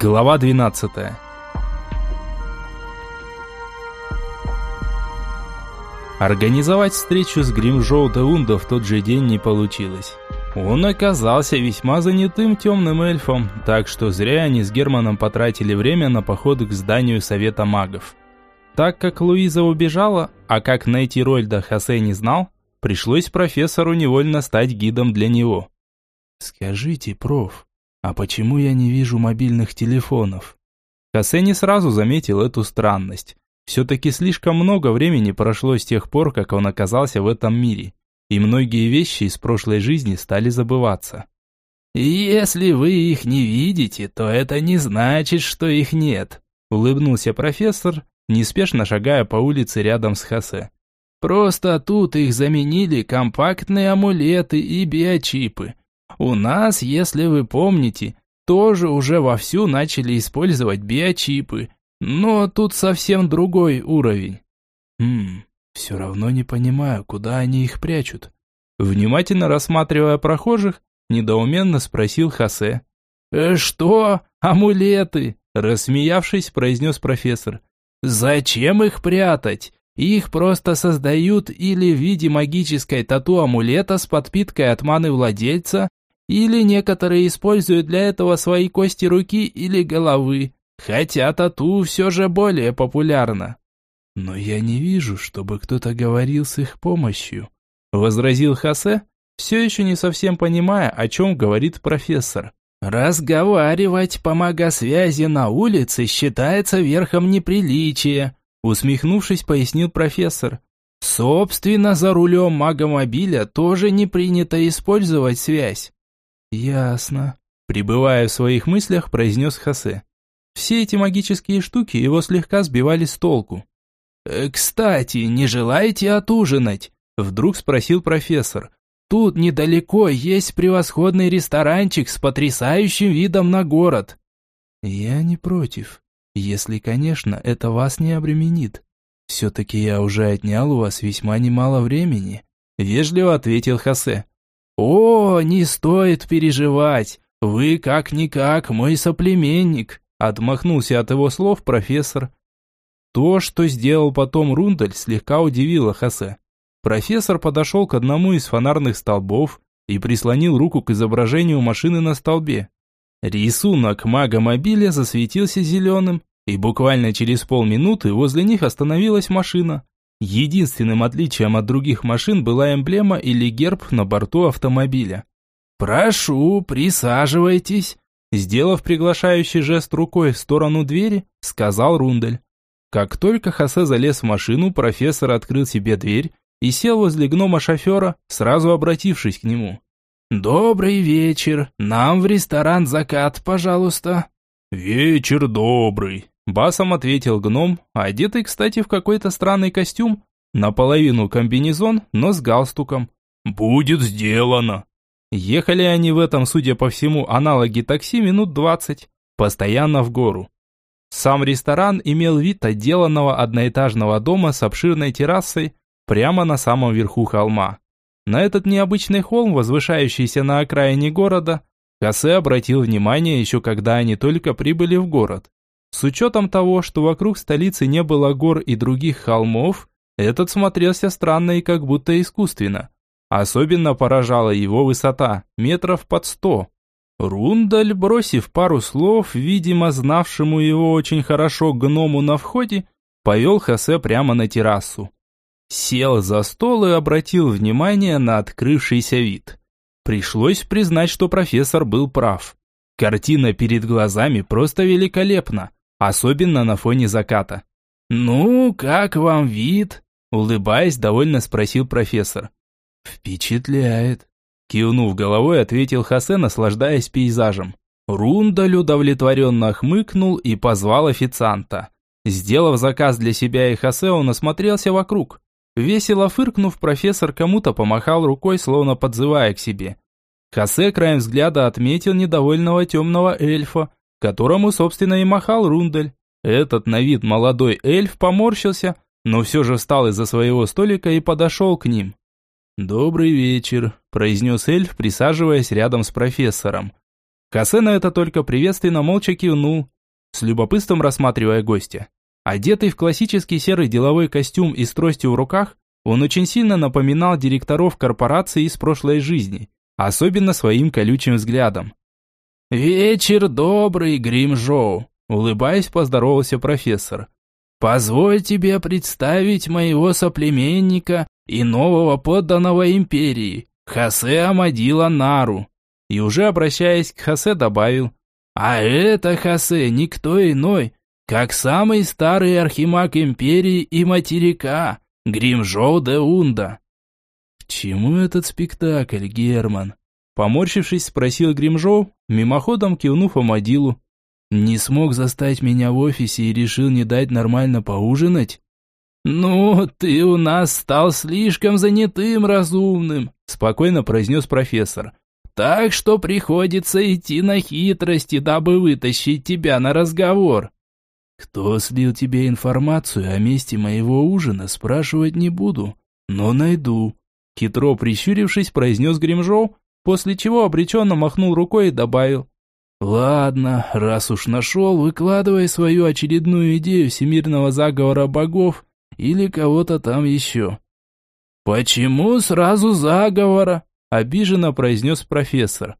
Глава 12 Организовать встречу с Гримжоу Деунда в тот же день не получилось. Он оказался весьма занятым темным эльфом, так что зря они с Германом потратили время на поход к зданию Совета магов. Так как Луиза убежала, а как найти Рольда Хосе не знал, пришлось профессору невольно стать гидом для него. «Скажите, проф, а почему я не вижу мобильных телефонов?» Хосе не сразу заметил эту странность. Все-таки слишком много времени прошло с тех пор, как он оказался в этом мире, и многие вещи из прошлой жизни стали забываться. «Если вы их не видите, то это не значит, что их нет», улыбнулся профессор, неспешно шагая по улице рядом с Хосе. «Просто тут их заменили компактные амулеты и биочипы. У нас, если вы помните, тоже уже вовсю начали использовать биочипы, но тут совсем другой уровень. Хм, все равно не понимаю, куда они их прячут. Внимательно рассматривая прохожих, недоуменно спросил Хосе. «Э, «Что? Амулеты?» Рассмеявшись, произнес профессор. «Зачем их прятать? Их просто создают или в виде магической тату-амулета с подпиткой от маны владельца, или некоторые используют для этого свои кости руки или головы. Хотя тату все же более популярно. Но я не вижу, чтобы кто-то говорил с их помощью, возразил Хосе, все еще не совсем понимая, о чем говорит профессор. «Разговаривать по магосвязи на улице считается верхом неприличия», усмехнувшись, пояснил профессор. «Собственно, за рулем магомобиля тоже не принято использовать связь». «Ясно», пребывая в своих мыслях, произнес Хосе. Все эти магические штуки его слегка сбивали с толку. «Э, «Кстати, не желаете отужинать?» Вдруг спросил профессор. «Тут недалеко есть превосходный ресторанчик с потрясающим видом на город». «Я не против, если, конечно, это вас не обременит. Все-таки я уже отнял у вас весьма немало времени», вежливо ответил Хосе. «О, не стоит переживать, вы как-никак мой соплеменник». Отмахнулся от его слов профессор. То, что сделал потом Рундель, слегка удивило Хосе. Профессор подошел к одному из фонарных столбов и прислонил руку к изображению машины на столбе. Рисунок мага-мобиля засветился зеленым, и буквально через полминуты возле них остановилась машина. Единственным отличием от других машин была эмблема или герб на борту автомобиля. «Прошу, присаживайтесь», Сделав приглашающий жест рукой в сторону двери, сказал Рундель. Как только Хосе залез в машину, профессор открыл себе дверь и сел возле гнома-шофера, сразу обратившись к нему. «Добрый вечер. Нам в ресторан «Закат», пожалуйста». «Вечер добрый», – басом ответил гном, одетый, кстати, в какой-то странный костюм, наполовину комбинезон, но с галстуком. «Будет сделано». Ехали они в этом, судя по всему, аналоге такси минут двадцать, постоянно в гору. Сам ресторан имел вид отделанного одноэтажного дома с обширной террасой прямо на самом верху холма. На этот необычный холм, возвышающийся на окраине города, Хосе обратил внимание еще когда они только прибыли в город. С учетом того, что вокруг столицы не было гор и других холмов, этот смотрелся странно и как будто искусственно. Особенно поражала его высота, метров под сто. Рундаль, бросив пару слов, видимо, знавшему его очень хорошо гному на входе, повел Хосе прямо на террасу. Сел за стол и обратил внимание на открывшийся вид. Пришлось признать, что профессор был прав. Картина перед глазами просто великолепна, особенно на фоне заката. «Ну, как вам вид?» Улыбаясь, довольно спросил профессор. «Впечатляет», – кивнув головой, ответил Хосе, наслаждаясь пейзажем. Рундаль удовлетворенно хмыкнул и позвал официанта. Сделав заказ для себя и Хосе, он осмотрелся вокруг. Весело фыркнув, профессор кому-то помахал рукой, словно подзывая к себе. Хосе краем взгляда отметил недовольного темного эльфа, которому, собственно, и махал Рундель. Этот на вид молодой эльф поморщился, но все же встал из-за своего столика и подошел к ним. «Добрый вечер», – произнес эльф, присаживаясь рядом с профессором. Хосе это только приветственно молча кивнул, с любопытством рассматривая гостя. Одетый в классический серый деловой костюм и с тростью в руках, он очень сильно напоминал директоров корпорации из прошлой жизни, особенно своим колючим взглядом. «Вечер добрый, Гримжоу!» Улыбаясь, поздоровался профессор. «Позволь тебе представить моего соплеменника и нового подданного империи, Хосе Амадила Нару». И уже обращаясь к Хосе добавил, «А это Хосе никто иной, как самый старый архимаг империи и материка, Гримжоу де Унда». «К чему этот спектакль, Герман?» Поморщившись, спросил Гримжоу, мимоходом кивнув Амадилу. «Не смог застать меня в офисе и решил не дать нормально поужинать?» «Ну, ты у нас стал слишком занятым, разумным», спокойно произнес профессор. «Так что приходится идти на хитрости, дабы вытащить тебя на разговор». «Кто слил тебе информацию о месте моего ужина, спрашивать не буду, но найду», хитро прищурившись, произнес Гримжоу, после чего обреченно махнул рукой и добавил. «Ладно, раз уж нашел, выкладывай свою очередную идею всемирного заговора богов или кого-то там еще». «Почему сразу заговора?» – обиженно произнес профессор.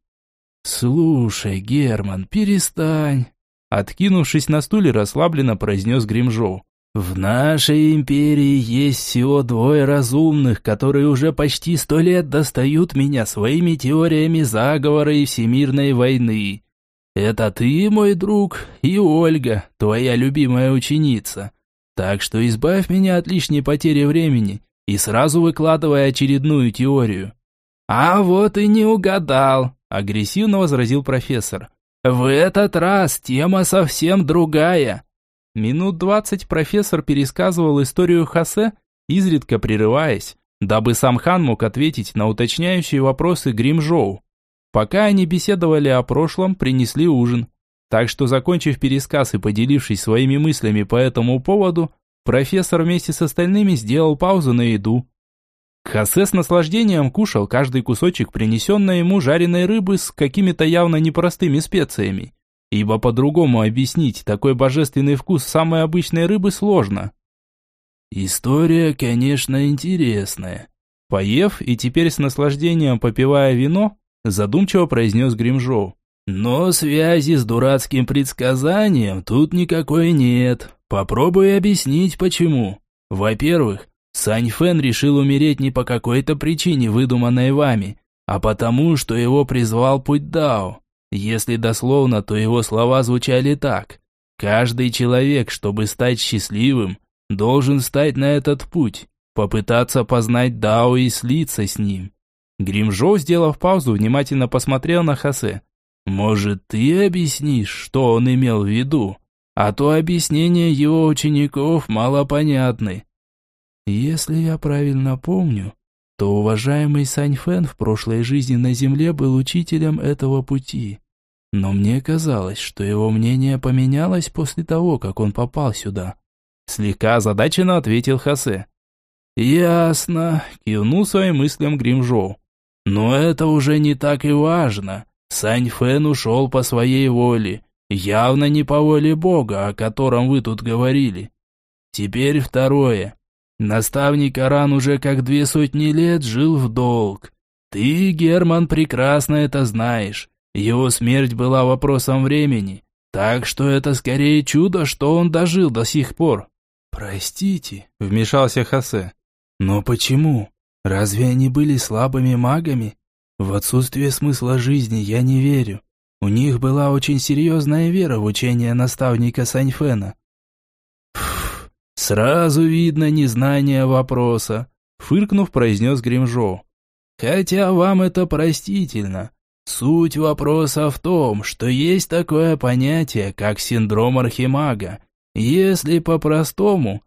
«Слушай, Герман, перестань!» Откинувшись на стуле, расслабленно произнес Гримжоу. В нашей империи есть всего двое разумных, которые уже почти сто лет достают меня своими теориями заговора и всемирной войны. Это ты, мой друг, и Ольга, твоя любимая ученица. Так что избавь меня от лишней потери времени и сразу выкладывай очередную теорию. А вот и не угадал, агрессивно возразил профессор. В этот раз тема совсем другая. Минут двадцать профессор пересказывал историю Хосе, изредка прерываясь, дабы сам хан мог ответить на уточняющие вопросы Гримжоу. Пока они беседовали о прошлом, принесли ужин. Так что, закончив пересказ и поделившись своими мыслями по этому поводу, профессор вместе с остальными сделал паузу на еду. Хосе с наслаждением кушал каждый кусочек принесенной ему жареной рыбы с какими-то явно непростыми специями ибо по-другому объяснить такой божественный вкус самой обычной рыбы сложно. История, конечно, интересная. Поев и теперь с наслаждением попивая вино, задумчиво произнес Гримжоу. Но связи с дурацким предсказанием тут никакой нет. Попробуй объяснить, почему. Во-первых, Сань Фэн решил умереть не по какой-то причине, выдуманной вами, а потому, что его призвал путь Дао. Если дословно, то его слова звучали так. «Каждый человек, чтобы стать счастливым, должен стать на этот путь, попытаться познать Дао и слиться с ним». Гримжоу, сделав паузу, внимательно посмотрел на Хосе. «Может, ты объяснишь, что он имел в виду? А то объяснения его учеников малопонятны». «Если я правильно помню, то уважаемый Сань Фэн в прошлой жизни на Земле был учителем этого пути. Но мне казалось, что его мнение поменялось после того, как он попал сюда. Слегка озадаченно ответил Хосе. «Ясно», – кивнул своим мыслям Гримжоу. «Но это уже не так и важно. Сань Фэн ушел по своей воле, явно не по воле Бога, о котором вы тут говорили. Теперь второе. Наставник Аран уже как две сотни лет жил в долг. Ты, Герман, прекрасно это знаешь. Его смерть была вопросом времени, так что это скорее чудо, что он дожил до сих пор. Простите, вмешался Хосе. Но почему? Разве они были слабыми магами? В отсутствие смысла жизни я не верю. У них была очень серьезная вера в учение наставника Саньфена. Сразу видно незнание вопроса, фыркнув, произнес Гримжоу. Хотя вам это простительно. Суть вопроса в том, что есть такое понятие, как синдром Архимага. Если по-простому,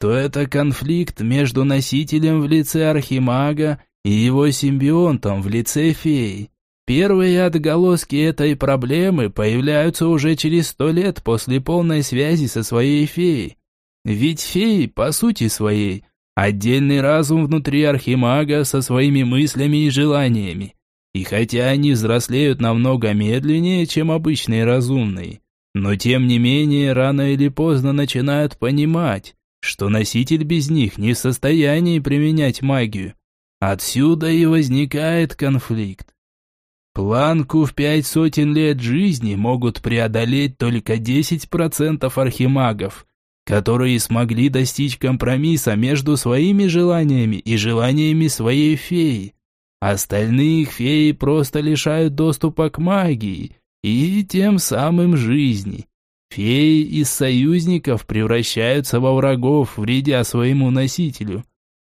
то это конфликт между носителем в лице Архимага и его симбионтом в лице феи. Первые отголоски этой проблемы появляются уже через сто лет после полной связи со своей феей. Ведь феи, по сути своей, отдельный разум внутри Архимага со своими мыслями и желаниями. И хотя они взрослеют намного медленнее, чем обычные разумные, но тем не менее рано или поздно начинают понимать, что носитель без них не в состоянии применять магию. Отсюда и возникает конфликт. Планку в пять сотен лет жизни могут преодолеть только 10% архимагов, которые смогли достичь компромисса между своими желаниями и желаниями своей феи. Остальных феи просто лишают доступа к магии и тем самым жизни. Феи из союзников превращаются во врагов, вредя своему носителю.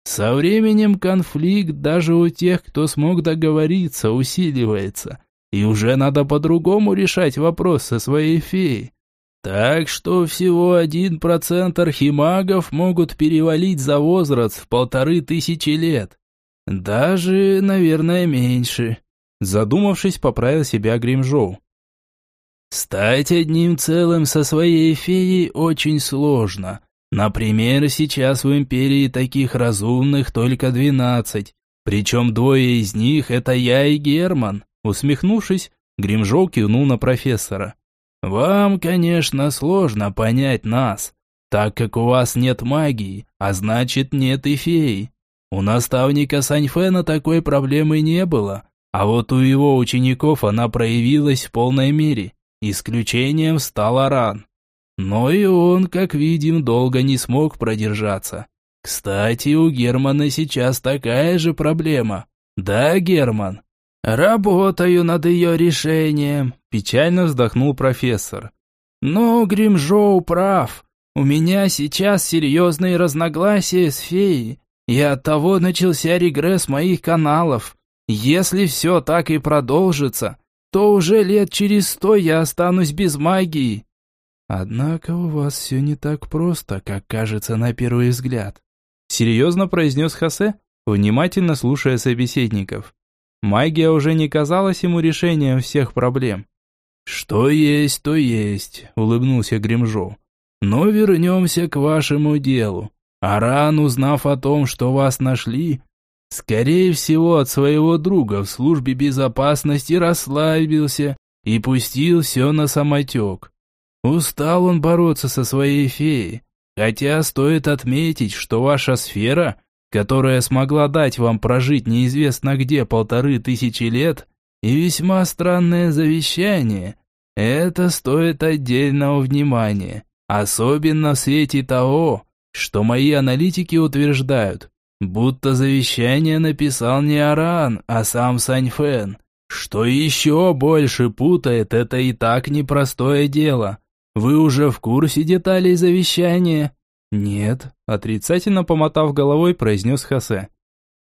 Со временем конфликт даже у тех, кто смог договориться, усиливается. И уже надо по-другому решать вопрос со своей феей. Так что всего один процент архимагов могут перевалить за возраст в полторы тысячи лет. Даже, наверное, меньше. Задумавшись, поправил себя Гримжоу. Стать одним целым со своей феей очень сложно. Например, сейчас в Империи таких разумных только двенадцать. Причем двое из них – это я и Герман. Усмехнувшись, Гримжоу кивнул на профессора. «Вам, конечно, сложно понять нас, так как у вас нет магии, а значит нет и феи. У наставника Саньфена такой проблемы не было, а вот у его учеников она проявилась в полной мере. Исключением стал Аран. Но и он, как видим, долго не смог продержаться. Кстати, у Германа сейчас такая же проблема. Да, Герман? Работаю над ее решением, печально вздохнул профессор. Но Гримжоу прав. У меня сейчас серьезные разногласия с феей, и оттого начался регресс моих каналов. Если все так и продолжится, то уже лет через сто я останусь без магии. «Однако у вас все не так просто, как кажется на первый взгляд», серьезно произнес Хосе, внимательно слушая собеседников. Магия уже не казалась ему решением всех проблем. «Что есть, то есть», — улыбнулся Гримжо. «Но вернемся к вашему делу. Аран, узнав о том, что вас нашли, скорее всего от своего друга в службе безопасности расслабился и пустил все на самотек. Устал он бороться со своей феей. Хотя стоит отметить, что ваша сфера, которая смогла дать вам прожить неизвестно где полторы тысячи лет, и весьма странное завещание, это стоит отдельного внимания. Особенно в свете того, что мои аналитики утверждают, будто завещание написал не Аран, а сам Саньфен. Что еще больше путает это и так непростое дело. Вы уже в курсе деталей завещания?» «Нет», – отрицательно помотав головой, произнес Хосе.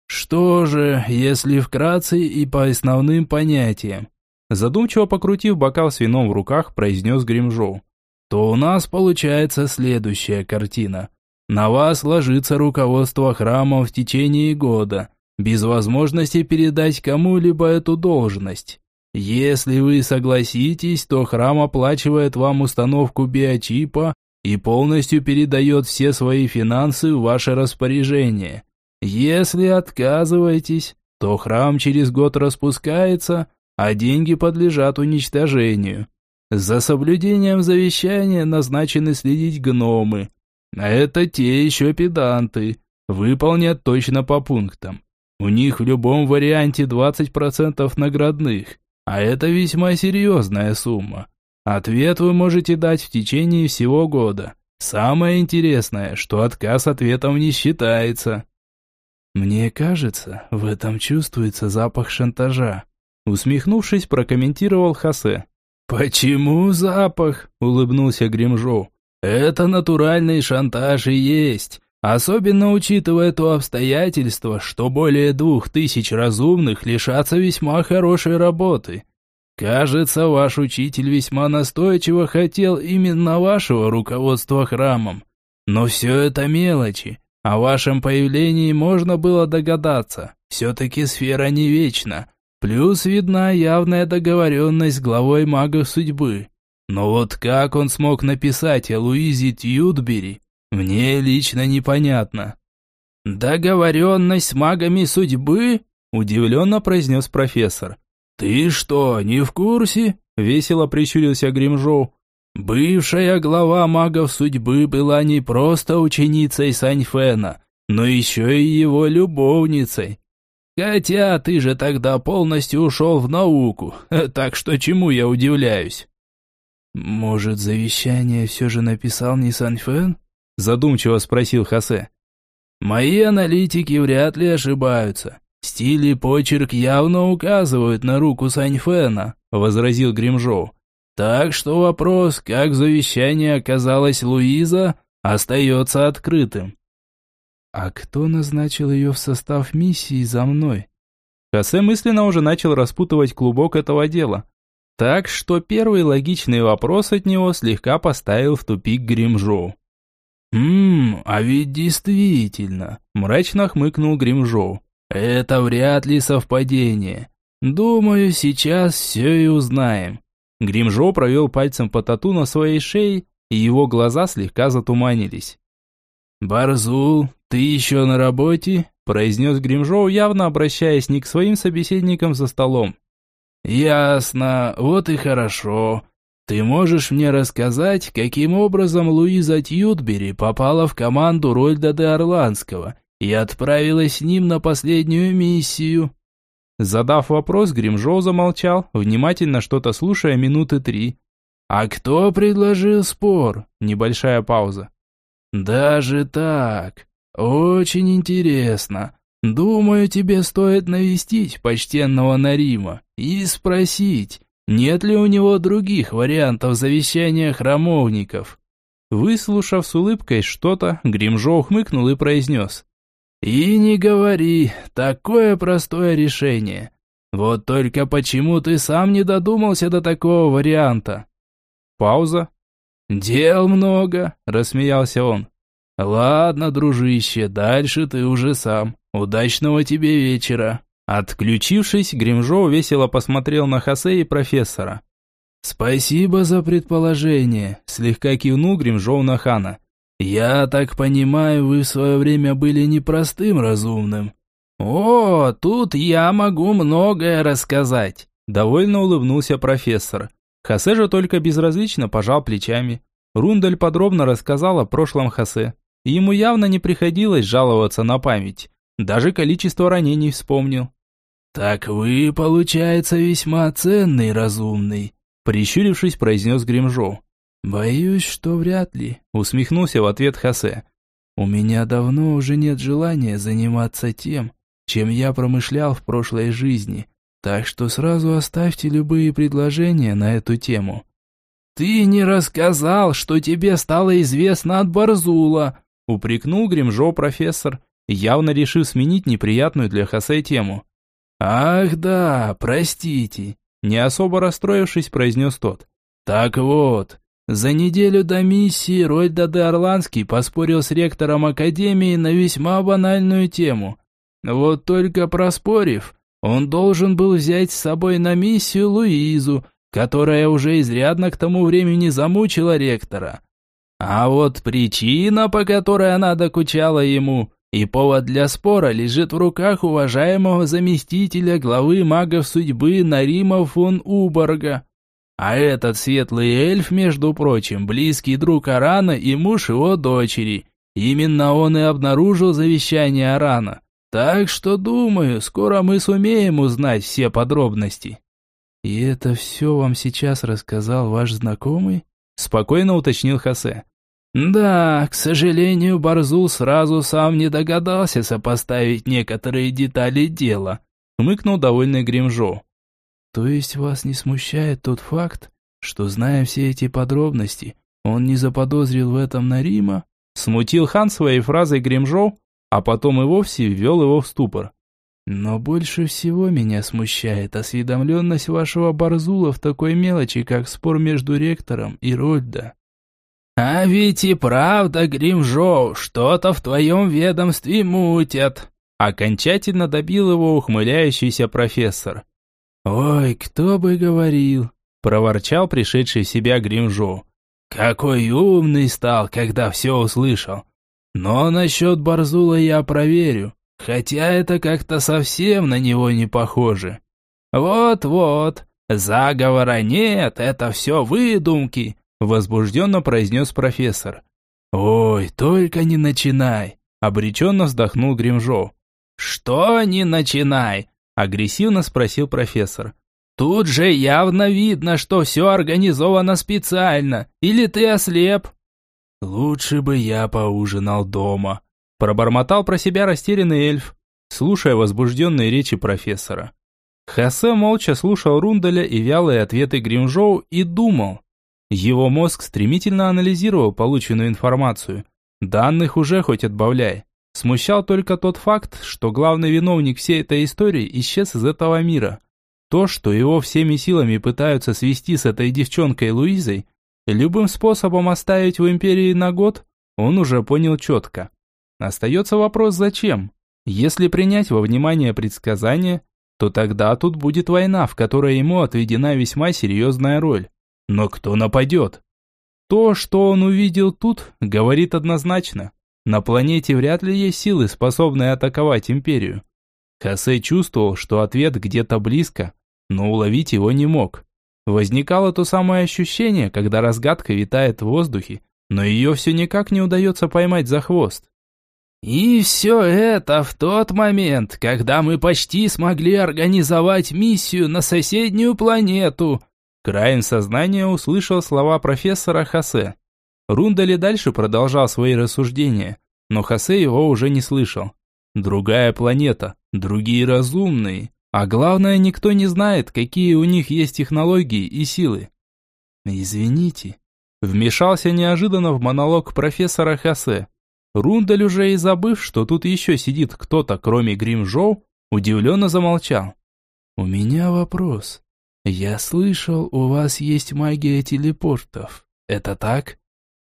«Что же, если вкратце и по основным понятиям?» Задумчиво покрутив бокал с вином в руках, произнес Гримжоу. «То у нас получается следующая картина. На вас ложится руководство храмом в течение года, без возможности передать кому-либо эту должность. Если вы согласитесь, то храм оплачивает вам установку биочипа и полностью передает все свои финансы в ваше распоряжение. Если отказываетесь, то храм через год распускается, а деньги подлежат уничтожению. За соблюдением завещания назначены следить гномы. А это те еще педанты. Выполнят точно по пунктам. У них в любом варианте 20% наградных. А это весьма серьезная сумма. Ответ вы можете дать в течение всего года. Самое интересное, что отказ ответом не считается. Мне кажется, в этом чувствуется запах шантажа. Усмехнувшись, прокомментировал Хосе. «Почему запах?» – улыбнулся Гримжоу. «Это натуральный шантаж и есть. Особенно учитывая то обстоятельство, что более двух тысяч разумных лишатся весьма хорошей работы. Кажется, ваш учитель весьма настойчиво хотел именно вашего руководства храмом. Но все это мелочи. О вашем появлении можно было догадаться. Все-таки сфера не вечна. Плюс видна явная договоренность с главой магов судьбы. Но вот как он смог написать о Луизе Тьюдбери, мне лично непонятно. Договоренность с магами судьбы? Удивленно произнес профессор. «Ты что, не в курсе?» – весело прищурился Гримжоу. «Бывшая глава магов судьбы была не просто ученицей Саньфена, но еще и его любовницей. Хотя ты же тогда полностью ушел в науку, так что чему я удивляюсь?» «Может, завещание все же написал не Саньфен?» – задумчиво спросил Хосе. «Мои аналитики вряд ли ошибаются. Стиль и почерк явно указывают на руку Саньфена», – возразил Гримжоу. «Так что вопрос, как в завещании оказалась Луиза, остается открытым». «А кто назначил ее в состав миссии за мной?» Хосе мысленно уже начал распутывать клубок этого дела. Так что первый логичный вопрос от него слегка поставил в тупик Гримжоу. «Ммм, а ведь действительно», – мрачно хмыкнул Гримжоу. «Это вряд ли совпадение. Думаю, сейчас все и узнаем». Гримжоу провел пальцем по тату на своей шее, и его глаза слегка затуманились. «Барзул, ты еще на работе?» – произнес Гримжоу, явно обращаясь не к своим собеседникам за столом. «Ясно, вот и хорошо. Ты можешь мне рассказать, каким образом Луиза Тьютбери попала в команду Рольда де Орландского и отправилась с ним на последнюю миссию?» Задав вопрос, Гримжоу замолчал, внимательно что-то слушая минуты три. «А кто предложил спор?» Небольшая пауза. «Даже так. Очень интересно. Думаю, тебе стоит навестить почтенного Нарима и спросить, нет ли у него других вариантов завещания храмовников. Выслушав с улыбкой что-то, Гримжо ухмыкнул и произнес. «И не говори, такое простое решение. Вот только почему ты сам не додумался до такого варианта?» Пауза. «Дел много», – рассмеялся он. «Ладно, дружище, дальше ты уже сам. Удачного тебе вечера». Отключившись, Гримжоу весело посмотрел на Хосе и профессора. «Спасибо за предположение», – слегка кивнул Гримжоу на Хана. «Я так понимаю, вы в свое время были непростым разумным». «О, тут я могу многое рассказать», – довольно улыбнулся профессор. Хосе же только безразлично пожал плечами. Рундаль подробно рассказал о прошлом Хосе. Ему явно не приходилось жаловаться на память. Даже количество ранений вспомнил. «Так вы, получается, весьма ценный разумный», прищурившись, произнес Гримжоу. «Боюсь, что вряд ли», усмехнулся в ответ Хосе. «У меня давно уже нет желания заниматься тем, чем я промышлял в прошлой жизни, так что сразу оставьте любые предложения на эту тему». «Ты не рассказал, что тебе стало известно от Барзула», упрекнул Гримжоу профессор, явно решив сменить неприятную для Хосе тему. «Ах да, простите», – не особо расстроившись, произнес тот. «Так вот, за неделю до миссии Ройда де Орландский поспорил с ректором Академии на весьма банальную тему. Вот только проспорив, он должен был взять с собой на миссию Луизу, которая уже изрядно к тому времени замучила ректора. А вот причина, по которой она докучала ему, и повод для спора лежит в руках уважаемого заместителя главы магов судьбы Нарима фон Уборга. А этот светлый эльф, между прочим, близкий друг Арана и муж его дочери. Именно он и обнаружил завещание Арана. Так что, думаю, скоро мы сумеем узнать все подробности. «И это все вам сейчас рассказал ваш знакомый?» Спокойно уточнил Хосе. Да, к сожалению, Барзул сразу сам не догадался сопоставить некоторые детали дела, хмыкнул довольный Гримжо. То есть вас не смущает тот факт, что, зная все эти подробности, он не заподозрил в этом Нарима? Смутил хан своей фразой Гримжо, а потом и вовсе ввел его в ступор. Но больше всего меня смущает осведомленность вашего Барзула в такой мелочи, как спор между ректором и Рольда. «А ведь и правда, Гримжоу, что-то в твоем ведомстве мутят!» Окончательно добил его ухмыляющийся профессор. «Ой, кто бы говорил!» – проворчал пришедший в себя Гримжоу. «Какой умный стал, когда все услышал! Но насчет Барзула я проверю, хотя это как-то совсем на него не похоже». «Вот-вот, заговора нет, это все выдумки», возбужденно произнес профессор. «Ой, только не начинай», обреченно вздохнул Гримжоу. «Что не начинай?» Агрессивно спросил профессор. «Тут же явно видно, что все организовано специально. Или ты ослеп?» «Лучше бы я поужинал дома», пробормотал про себя растерянный эльф, слушая возбужденные речи профессора. Хосе молча слушал Рундаля и вялые ответы Гримжоу и думал. Его мозг стремительно анализировал полученную информацию. Данных уже хоть отбавляй. Смущал только тот факт, что главный виновник всей этой истории исчез из этого мира. То, что его всеми силами пытаются свести с этой девчонкой Луизой, любым способом оставить в империи на год, он уже понял четко. Остается вопрос «зачем?». Если принять во внимание предсказания, то тогда тут будет война, в которой ему отведена весьма серьезная роль. Но кто нападет? То, что он увидел тут, говорит однозначно. На планете вряд ли есть силы, способные атаковать Империю. Хосе чувствовал, что ответ где-то близко, но уловить его не мог. Возникало то самое ощущение, когда разгадка витает в воздухе, но ее все никак не удается поймать за хвост. И все это в тот момент, когда мы почти смогли организовать миссию на соседнюю планету. Краем сознания услышал слова профессора Хосе. Рундали дальше продолжал свои рассуждения, но Хосе его уже не слышал. Другая планета, другие разумные, а главное, никто не знает, какие у них есть технологии и силы. Извините, вмешался неожиданно в монолог профессора Хосе. Рундаль, уже и забыв, что тут еще сидит кто-то, кроме Гримжоу, удивленно замолчал. «У меня вопрос. Я слышал, у вас есть магия телепортов. Это так?»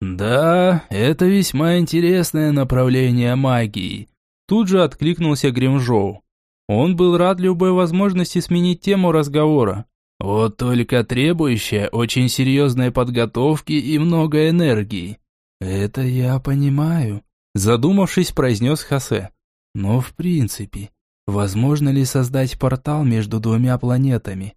«Да, это весьма интересное направление магии», тут же откликнулся Гримжоу. Он был рад любой возможности сменить тему разговора. Вот только требующая очень серьезной подготовки и много энергии. «Это я понимаю», Задумавшись, произнес Хосе. Но в принципе, возможно ли создать портал между двумя планетами?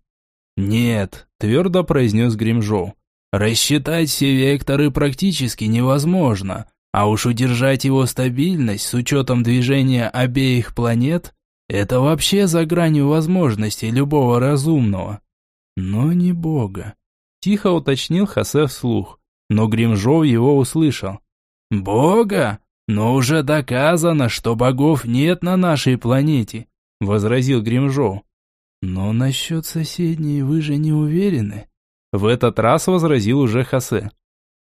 Нет, твердо произнес Гримжоу. Рассчитать все векторы практически невозможно, а уж удержать его стабильность с учетом движения обеих планет – это вообще за гранью возможностей любого разумного. Но не Бога. Тихо уточнил Хосе вслух, но Гримжоу его услышал. «Бога? «Но уже доказано, что богов нет на нашей планете», — возразил Гримжоу. «Но насчет соседней вы же не уверены?» В этот раз возразил уже Хосе.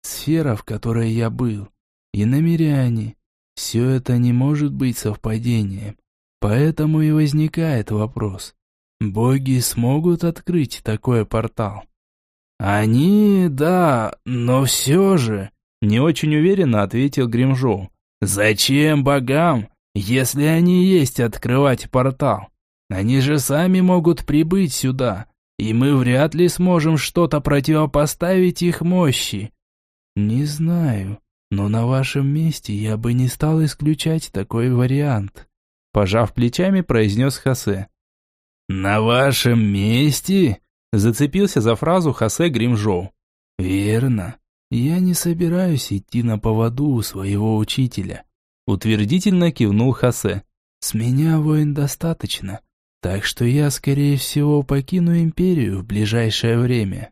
«Сфера, в которой я был, и намеряне, все это не может быть совпадением. Поэтому и возникает вопрос, боги смогут открыть такой портал?» «Они, да, но все же...» Не очень уверенно ответил Гримжоу. Зачем богам, если они есть открывать портал? Они же сами могут прибыть сюда, и мы вряд ли сможем что-то противопоставить их мощи. Не знаю, но на вашем месте я бы не стал исключать такой вариант. Пожав плечами, произнес Хосе. «На вашем месте?» Зацепился за фразу Хосе Гримжоу. «Верно. «Я не собираюсь идти на поводу у своего учителя», утвердительно кивнул Хосе. «С меня воин достаточно, так что я, скорее всего, покину империю в ближайшее время».